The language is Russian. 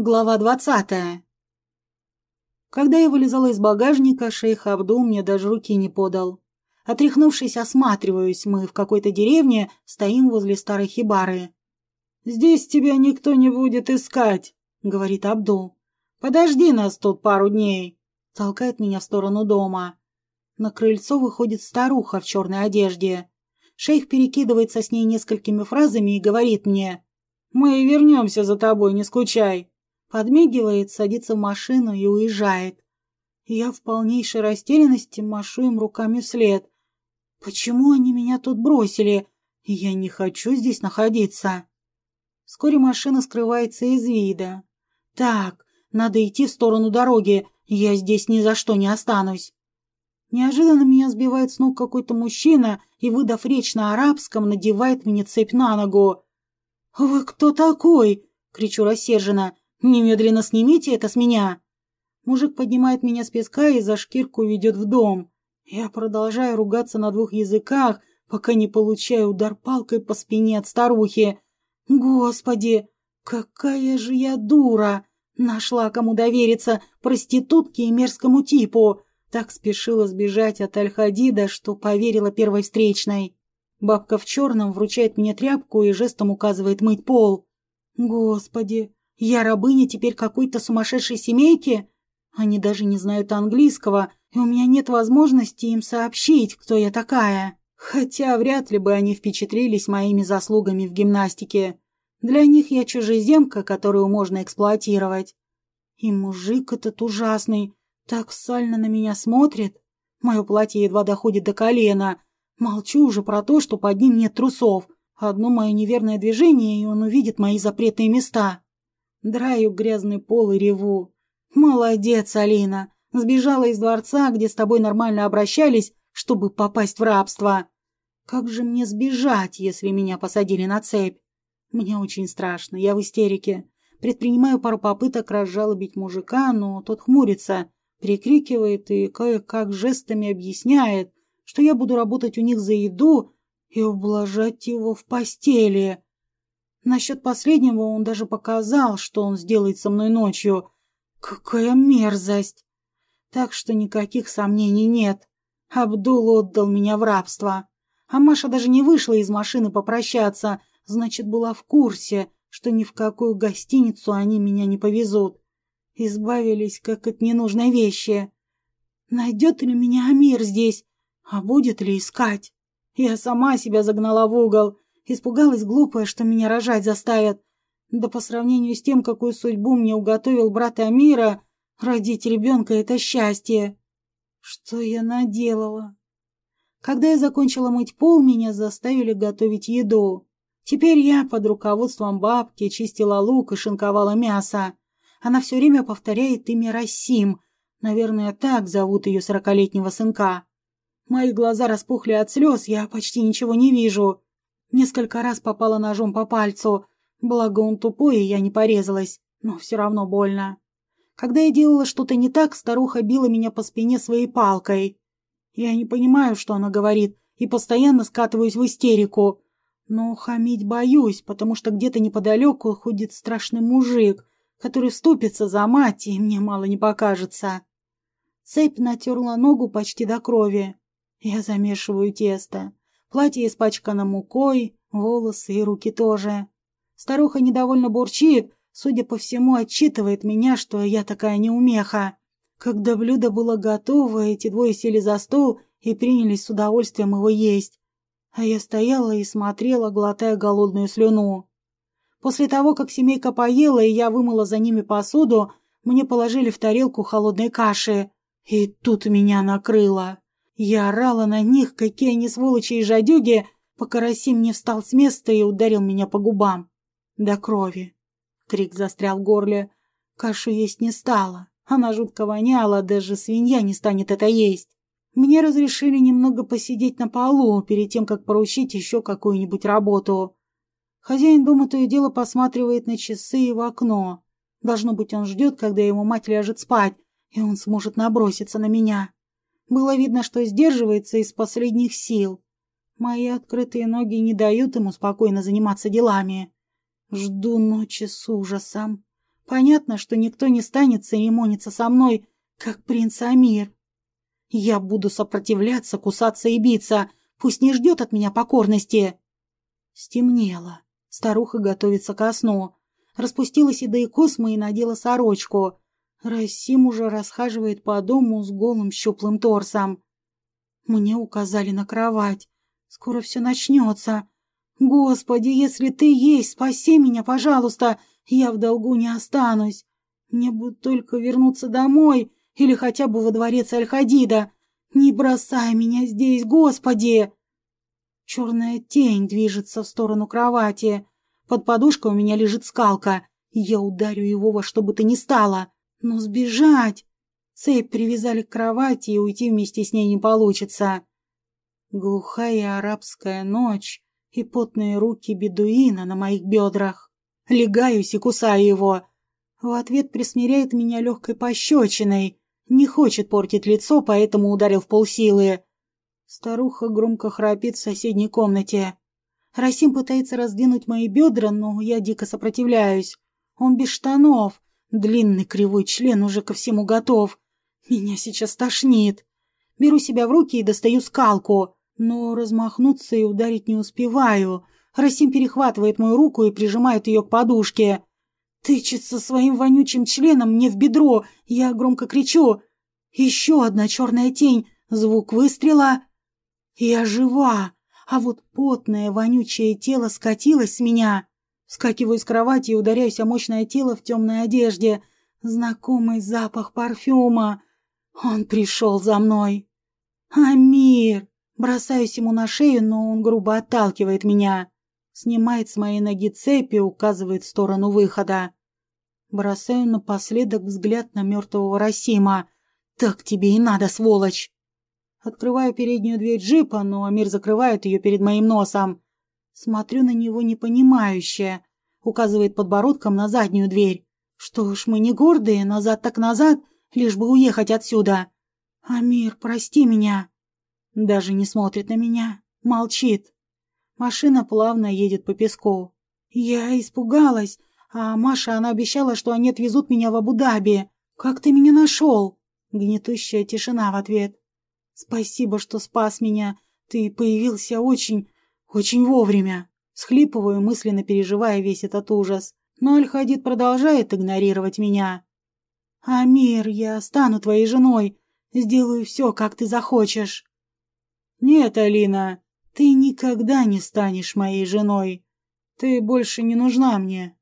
Глава двадцатая. Когда я вылезала из багажника, шейх Абду мне даже руки не подал. Отряхнувшись, осматриваюсь, мы в какой-то деревне стоим возле старой хибары. «Здесь тебя никто не будет искать», — говорит Абду. «Подожди нас тут пару дней», — толкает меня в сторону дома. На крыльцо выходит старуха в черной одежде. Шейх перекидывается с ней несколькими фразами и говорит мне, «Мы вернемся за тобой, не скучай». Подмигивает, садится в машину и уезжает. Я в полнейшей растерянности машу им руками вслед. Почему они меня тут бросили? Я не хочу здесь находиться. Вскоре машина скрывается из вида. Так, надо идти в сторону дороги. Я здесь ни за что не останусь. Неожиданно меня сбивает с ног какой-то мужчина и, выдав речь на арабском, надевает мне цепь на ногу. «Вы кто такой?» — кричу рассерженно. «Немедленно снимите это с меня!» Мужик поднимает меня с песка и за шкирку ведет в дом. Я продолжаю ругаться на двух языках, пока не получаю удар палкой по спине от старухи. Господи, какая же я дура! Нашла кому довериться, проститутке и мерзкому типу. Так спешила сбежать от Аль-Хадида, что поверила первой встречной. Бабка в черном вручает мне тряпку и жестом указывает мыть пол. Господи, я рабыня теперь какой-то сумасшедшей семейки? Они даже не знают английского, и у меня нет возможности им сообщить, кто я такая. Хотя вряд ли бы они впечатлились моими заслугами в гимнастике. Для них я чужеземка, которую можно эксплуатировать. И мужик этот ужасный, так сально на меня смотрит. Мое платье едва доходит до колена. Молчу уже про то, что под ним нет трусов. Одно мое неверное движение, и он увидит мои запретные места. Драю грязный пол и реву. «Молодец, Алина! Сбежала из дворца, где с тобой нормально обращались, чтобы попасть в рабство. Как же мне сбежать, если меня посадили на цепь? Мне очень страшно, я в истерике. Предпринимаю пару попыток разжалобить мужика, но тот хмурится, прикрикивает и кое-как жестами объясняет, что я буду работать у них за еду и ублажать его в постели. Насчет последнего он даже показал, что он сделает со мной ночью. Какая мерзость! Так что никаких сомнений нет. Абдул отдал меня в рабство. А Маша даже не вышла из машины попрощаться, значит, была в курсе, что ни в какую гостиницу они меня не повезут. Избавились, как от ненужной вещи. Найдет ли меня Амир здесь, а будет ли искать? Я сама себя загнала в угол, Испугалась глупая, что меня рожать заставят. Да по сравнению с тем, какую судьбу мне уготовил брат Амира, родить ребенка — это счастье. Что я наделала? Когда я закончила мыть пол, меня заставили готовить еду. Теперь я под руководством бабки чистила лук и шинковала мясо. Она все время повторяет имя Расим. Наверное, так зовут ее сорокалетнего сынка. Мои глаза распухли от слез, я почти ничего не вижу. Несколько раз попала ножом по пальцу, благо он тупой, и я не порезалась, но все равно больно. Когда я делала что-то не так, старуха била меня по спине своей палкой. Я не понимаю, что она говорит, и постоянно скатываюсь в истерику. Но хамить боюсь, потому что где-то неподалеку ходит страшный мужик, который вступится за мать, и мне мало не покажется. Цепь натерла ногу почти до крови. Я замешиваю тесто. Платье испачкано мукой, волосы и руки тоже. Старуха недовольно бурчит, судя по всему, отчитывает меня, что я такая неумеха. Когда блюдо было готово, эти двое сели за стол и принялись с удовольствием его есть. А я стояла и смотрела, глотая голодную слюну. После того, как семейка поела и я вымыла за ними посуду, мне положили в тарелку холодной каши. И тут меня накрыло. Я орала на них, какие они сволочи и жадюги, пока Расим не встал с места и ударил меня по губам. До крови. Крик застрял в горле. Кашу есть не стала. Она жутко воняла, даже свинья не станет это есть. Мне разрешили немного посидеть на полу, перед тем, как поручить еще какую-нибудь работу. Хозяин дома то и дело посматривает на часы и в окно. Должно быть, он ждет, когда его мать ляжет спать, и он сможет наброситься на меня. Было видно, что сдерживается из последних сил. Мои открытые ноги не дают ему спокойно заниматься делами. Жду ночи с ужасом. Понятно, что никто не станет церемониться со мной, как принц Амир. Я буду сопротивляться, кусаться и биться. Пусть не ждет от меня покорности. Стемнело. Старуха готовится ко сну. Распустила седые космы и надела сорочку. Расим уже расхаживает по дому с голым щуплым торсом. Мне указали на кровать. Скоро все начнется. Господи, если ты есть, спаси меня, пожалуйста. Я в долгу не останусь. Мне бы только вернуться домой или хотя бы во дворец Аль-Хадида. Не бросай меня здесь, Господи! Черная тень движется в сторону кровати. Под подушкой у меня лежит скалка. Я ударю его во что бы то ни стало. Но сбежать... Цепь привязали к кровати, и уйти вместе с ней не получится. Глухая арабская ночь и потные руки бедуина на моих бедрах. Легаюсь и кусаю его. В ответ присмиряет меня легкой пощечиной. Не хочет портить лицо, поэтому ударил в полсилы. Старуха громко храпит в соседней комнате. Расим пытается раздвинуть мои бедра, но я дико сопротивляюсь. Он без штанов. Длинный кривой член уже ко всему готов. Меня сейчас тошнит. Беру себя в руки и достаю скалку, но размахнуться и ударить не успеваю. Расим перехватывает мою руку и прижимает ее к подушке. Тычется своим вонючим членом мне в бедро. Я громко кричу. Еще одна черная тень. Звук выстрела. Я жива. А вот потное вонючее тело скатилось с меня. Скакиваю с кровати и ударяюсь о мощное тело в темной одежде. Знакомый запах парфюма. Он пришел за мной. Амир! Бросаюсь ему на шею, но он грубо отталкивает меня. Снимает с моей ноги цепь и указывает в сторону выхода. Бросаю напоследок взгляд на мертвого Расима. «Так тебе и надо, сволочь!» Открываю переднюю дверь джипа, но Амир закрывает ее перед моим носом. Смотрю на него непонимающе. Указывает подбородком на заднюю дверь. Что ж, мы не гордые, назад так назад, лишь бы уехать отсюда. Амир, прости меня. Даже не смотрит на меня. Молчит. Машина плавно едет по песку. Я испугалась. А Маша, она обещала, что они отвезут меня в Абу-Даби. Как ты меня нашел? Гнетущая тишина в ответ. Спасибо, что спас меня. Ты появился очень, очень вовремя. Схлипываю, мысленно переживая весь этот ужас. Но Аль-Хадид продолжает игнорировать меня. «Амир, я стану твоей женой. Сделаю все, как ты захочешь». «Нет, Алина, ты никогда не станешь моей женой. Ты больше не нужна мне».